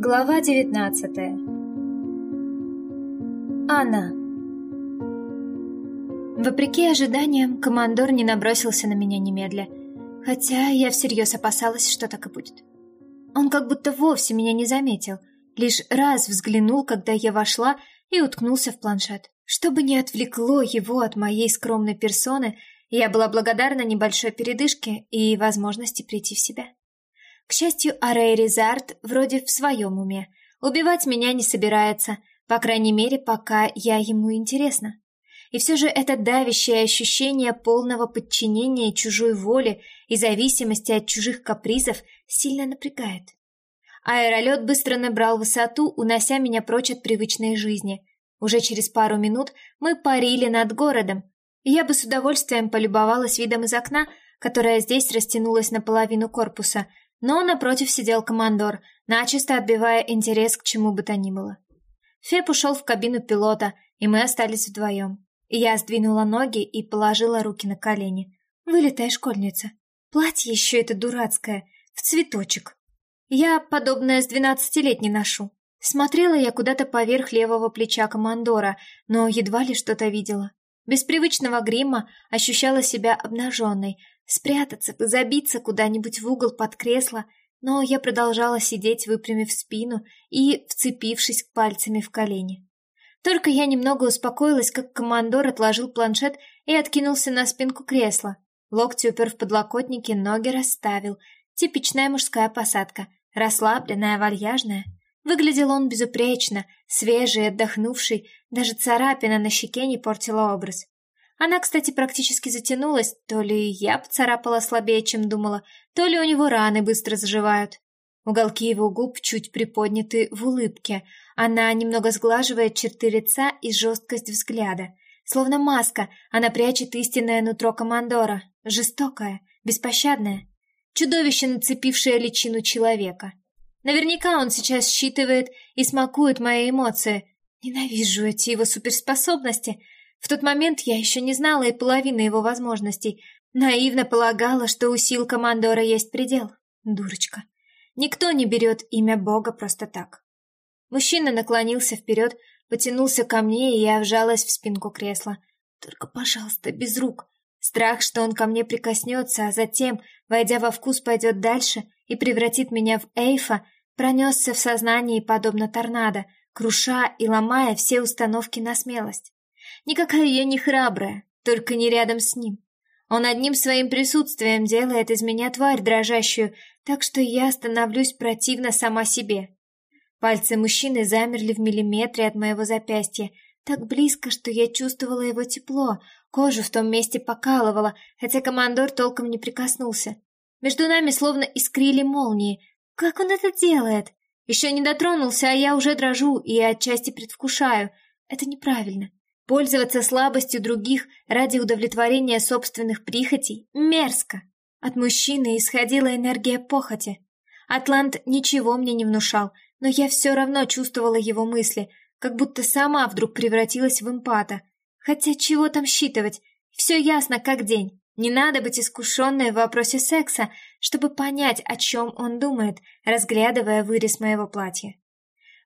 Глава 19 Анна Вопреки ожиданиям, командор не набросился на меня немедля, хотя я всерьез опасалась, что так и будет. Он как будто вовсе меня не заметил, лишь раз взглянул, когда я вошла, и уткнулся в планшет. Чтобы не отвлекло его от моей скромной персоны, я была благодарна небольшой передышке и возможности прийти в себя. К счастью, Арей Резард вроде в своем уме. Убивать меня не собирается, по крайней мере, пока я ему интересна. И все же это давящее ощущение полного подчинения чужой воле и зависимости от чужих капризов сильно напрягает. Аэролет быстро набрал высоту, унося меня прочь от привычной жизни. Уже через пару минут мы парили над городом. Я бы с удовольствием полюбовалась видом из окна, которое здесь растянулось наполовину корпуса, но напротив сидел командор, начисто отбивая интерес к чему бы то ни было. Феб ушел в кабину пилота, и мы остались вдвоем. Я сдвинула ноги и положила руки на колени. Вылитая школьница. Платье еще это дурацкое, в цветочек. Я подобное с двенадцатилетней ношу. Смотрела я куда-то поверх левого плеча командора, но едва ли что-то видела. Без привычного грима ощущала себя обнаженной, Спрятаться забиться куда-нибудь в угол под кресло, но я продолжала сидеть, выпрямив спину и вцепившись пальцами в колени. Только я немного успокоилась, как командор отложил планшет и откинулся на спинку кресла. Локти упер в подлокотники, ноги расставил. Типичная мужская посадка, расслабленная, вальяжная. Выглядел он безупречно, свежий, отдохнувший, даже царапина на щеке не портила образ. Она, кстати, практически затянулась, то ли я поцарапала слабее, чем думала, то ли у него раны быстро заживают. Уголки его губ чуть приподняты в улыбке. Она немного сглаживает черты лица и жесткость взгляда. Словно маска, она прячет истинное нутро командора. Жестокое, беспощадное. Чудовище, нацепившее личину человека. Наверняка он сейчас считывает и смакует мои эмоции. Ненавижу эти его суперспособности — в тот момент я еще не знала и половины его возможностей. Наивно полагала, что у сил командора есть предел. Дурочка. Никто не берет имя Бога просто так. Мужчина наклонился вперед, потянулся ко мне, и я вжалась в спинку кресла. Только, пожалуйста, без рук. Страх, что он ко мне прикоснется, а затем, войдя во вкус, пойдет дальше и превратит меня в эйфа, пронесся в сознании подобно торнадо, круша и ломая все установки на смелость. Никакая я не храбрая, только не рядом с ним. Он одним своим присутствием делает из меня тварь дрожащую, так что я становлюсь противна сама себе. Пальцы мужчины замерли в миллиметре от моего запястья, так близко, что я чувствовала его тепло, кожу в том месте покалывала, хотя командор толком не прикоснулся. Между нами словно искрили молнии. Как он это делает? Еще не дотронулся, а я уже дрожу и отчасти предвкушаю. Это неправильно. Пользоваться слабостью других ради удовлетворения собственных прихотей мерзко. От мужчины исходила энергия похоти. Атлант ничего мне не внушал, но я все равно чувствовала его мысли, как будто сама вдруг превратилась в эмпата. Хотя чего там считывать? Все ясно как день. Не надо быть искушенной в вопросе секса, чтобы понять, о чем он думает, разглядывая вырез моего платья.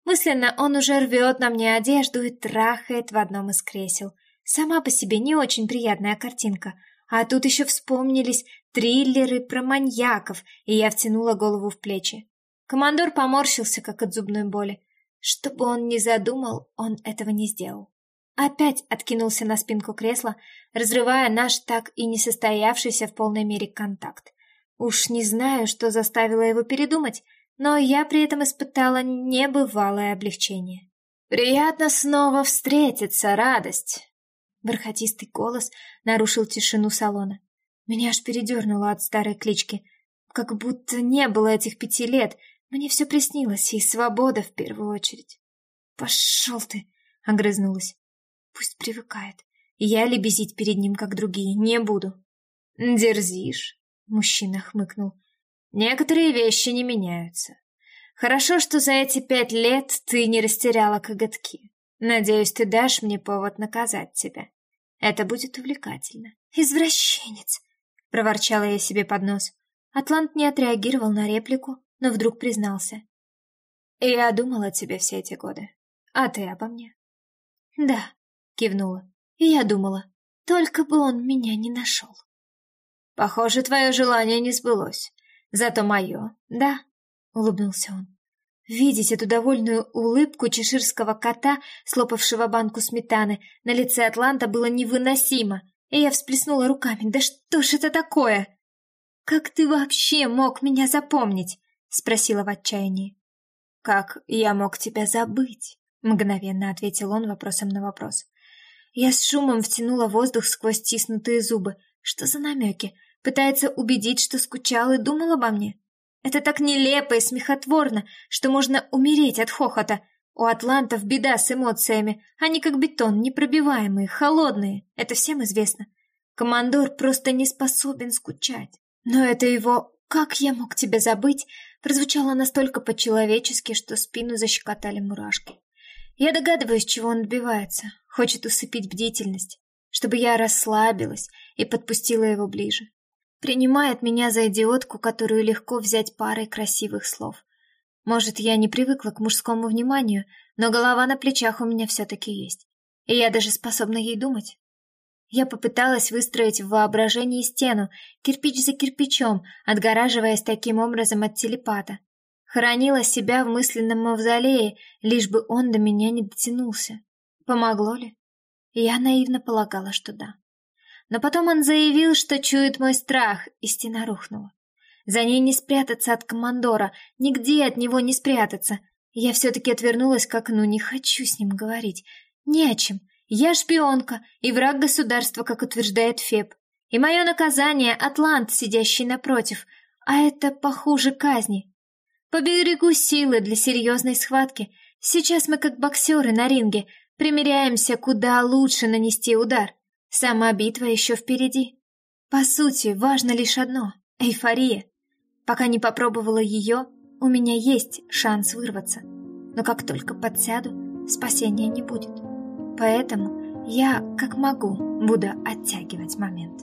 Мысленно он уже рвет на мне одежду и трахает в одном из кресел. Сама по себе не очень приятная картинка. А тут еще вспомнились триллеры про маньяков, и я втянула голову в плечи. Командор поморщился, как от зубной боли. Что бы он ни задумал, он этого не сделал. Опять откинулся на спинку кресла, разрывая наш так и не состоявшийся в полной мере контакт. Уж не знаю, что заставило его передумать, но я при этом испытала небывалое облегчение. «Приятно снова встретиться, радость!» Бархатистый голос нарушил тишину салона. Меня аж передернуло от старой клички. Как будто не было этих пяти лет. Мне все приснилось, и свобода в первую очередь. «Пошел ты!» — огрызнулась. «Пусть привыкает. Я лебезить перед ним, как другие, не буду». «Дерзишь?» — мужчина хмыкнул. Некоторые вещи не меняются. Хорошо, что за эти пять лет ты не растеряла коготки. Надеюсь, ты дашь мне повод наказать тебя. Это будет увлекательно. Извращенец, проворчала я себе под нос. Атлант не отреагировал на реплику, но вдруг признался. Я думала о тебе все эти годы. А ты обо мне? Да, кивнула. И я думала, только бы он меня не нашел. Похоже, твое желание не сбылось. Зато мое, да, улыбнулся он. Видеть эту довольную улыбку чеширского кота, слопавшего банку сметаны, на лице Атланта было невыносимо, и я всплеснула руками. «Да что ж это такое?» «Как ты вообще мог меня запомнить?» — спросила в отчаянии. «Как я мог тебя забыть?» — мгновенно ответил он вопросом на вопрос. Я с шумом втянула воздух сквозь стиснутые зубы. Что за намеки? Пытается убедить, что скучал и думал обо мне? Это так нелепо и смехотворно, что можно умереть от хохота. У атлантов беда с эмоциями. Они как бетон, непробиваемые, холодные. Это всем известно. Командор просто не способен скучать. Но это его «как я мог тебя забыть» прозвучало настолько по-человечески, что спину защекотали мурашки. Я догадываюсь, чего он добивается. Хочет усыпить бдительность, чтобы я расслабилась и подпустила его ближе. Принимает меня за идиотку, которую легко взять парой красивых слов. Может, я не привыкла к мужскому вниманию, но голова на плечах у меня все-таки есть. И я даже способна ей думать. Я попыталась выстроить в воображении стену, кирпич за кирпичом, отгораживаясь таким образом от телепата. Хоронила себя в мысленном мавзолее, лишь бы он до меня не дотянулся. Помогло ли? Я наивно полагала, что да. Но потом он заявил, что чует мой страх, и стена рухнула. За ней не спрятаться от командора, нигде от него не спрятаться. Я все-таки отвернулась к окну, не хочу с ним говорить. Не о чем. Я шпионка и враг государства, как утверждает Феб. И мое наказание — Атлант, сидящий напротив. А это похуже казни. Поберегу силы для серьезной схватки. Сейчас мы как боксеры на ринге, примеряемся, куда лучше нанести удар. Сама битва еще впереди. По сути, важно лишь одно — эйфория. Пока не попробовала ее, у меня есть шанс вырваться. Но как только подсяду, спасения не будет. Поэтому я, как могу, буду оттягивать момент.